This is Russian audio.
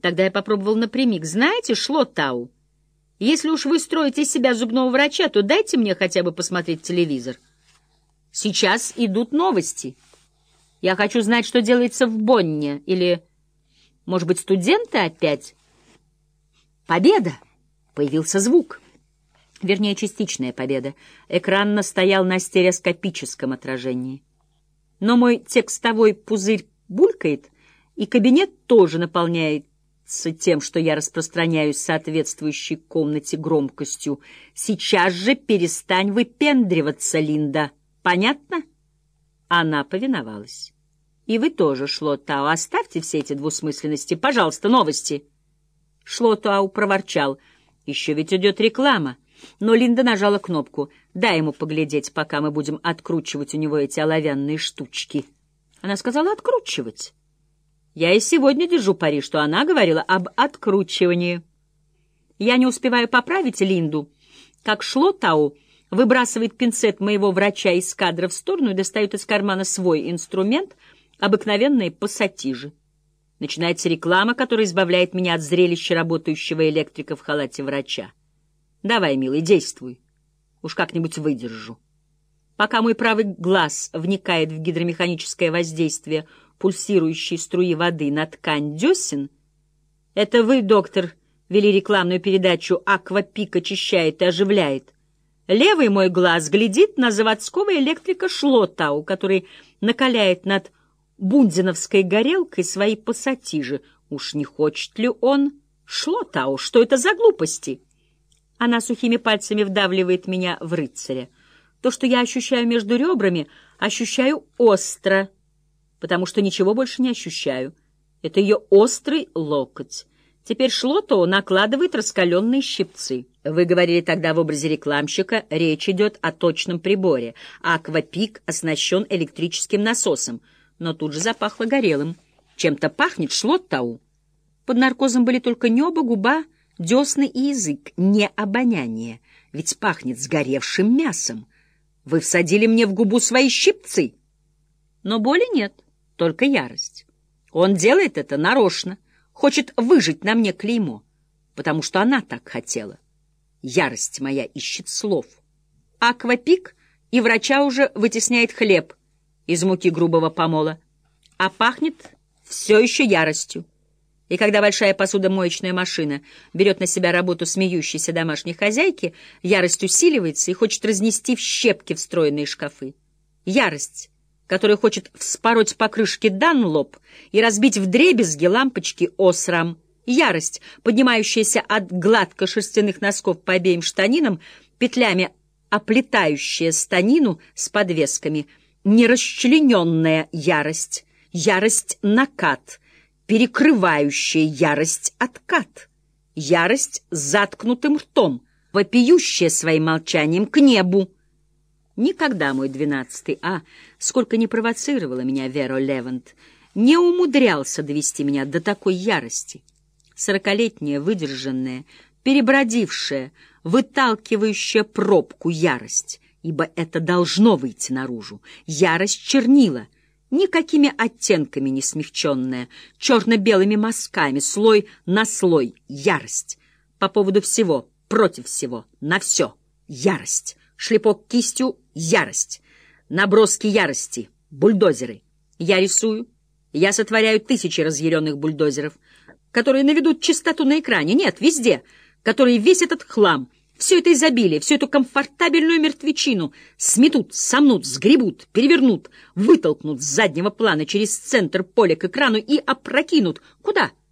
Тогда я попробовал напрямик. Знаете, шло Тау. Если уж вы строите из себя зубного врача, то дайте мне хотя бы посмотреть телевизор. Сейчас идут новости. Я хочу знать, что делается в Бонне. Или, может быть, студенты опять? Победа! Появился звук. Вернее, частичная победа. Экран настоял на стереоскопическом отражении. Но мой текстовой пузырь булькает, и кабинет тоже наполняет тем, что я распространяюсь соответствующей комнате громкостью. Сейчас же перестань выпендриваться, Линда. Понятно? Она повиновалась. И вы тоже, Шлотау, оставьте все эти двусмысленности. Пожалуйста, новости. Шлотау проворчал. Еще ведь идет реклама. Но Линда нажала кнопку. Дай ему поглядеть, пока мы будем откручивать у него эти оловянные штучки. Она сказала «откручивать». Я и сегодня держу пари, что она говорила об откручивании. Я не успеваю поправить Линду, как шло Тау, выбрасывает пинцет моего врача из кадра в сторону и достает из кармана свой инструмент, обыкновенные пассатижи. Начинается реклама, которая избавляет меня от зрелища работающего электрика в халате врача. Давай, милый, действуй. Уж как-нибудь выдержу. Пока мой правый глаз вникает в гидромеханическое воздействие пульсирующей струи воды на ткань десен, это вы, доктор, вели рекламную передачу «Аквапик очищает и оживляет». Левый мой глаз глядит на заводского электрика Шлотау, который накаляет над бундиновской горелкой свои пассатижи. Уж не хочет ли он Шлотау? Что это за глупости? Она сухими пальцами вдавливает меня в рыцаря. То, что я ощущаю между ребрами, ощущаю остро, потому что ничего больше не ощущаю. Это ее острый локоть. Теперь шлото накладывает раскаленные щипцы. Вы говорили тогда в образе рекламщика, речь идет о точном приборе. Аквапик оснащен электрическим насосом, но тут же запахло горелым. Чем-то пахнет шлоттау. Под наркозом были только небо, губа, десны и язык, не обоняние, ведь пахнет сгоревшим мясом. Вы всадили мне в губу свои щипцы. Но боли нет, только ярость. Он делает это нарочно, хочет выжить на мне клеймо, потому что она так хотела. Ярость моя ищет слов. Аквапик и врача уже вытесняет хлеб из муки грубого помола, а пахнет все еще яростью. И когда большая посудомоечная машина берет на себя работу смеющейся домашней хозяйки, ярость усиливается и хочет разнести в щепки встроенные шкафы. Ярость, которая хочет вспороть покрышки Данлоп и разбить вдребезги лампочки Осрам. Ярость, поднимающаяся от гладко шерстяных носков по обеим штанинам, петлями оплетающая станину с подвесками, нерасчлененная ярость, ярость накат — перекрывающая ярость откат, ярость заткнутым ртом, вопиющая своим молчанием к небу. Никогда мой двенадцатый А, сколько не провоцировала меня Вера Левант, не умудрялся довести меня до такой ярости. Сорокалетняя, выдержанная, перебродившая, выталкивающая пробку ярость, ибо это должно выйти наружу. Ярость чернила — никакими оттенками не смягченная, черно-белыми мазками, слой на слой, ярость. По поводу всего, против всего, на все, ярость. Шлепок кистью — ярость. Наброски ярости, бульдозеры. Я рисую, я сотворяю тысячи разъяренных бульдозеров, которые наведут чистоту на экране, нет, везде, которые весь этот хлам — все это изобилие, всю эту комфортабельную мертвечину сметут, сомнут, сгребут, перевернут, вытолкнут с заднего плана через центр поля к экрану и опрокинут. Куда? —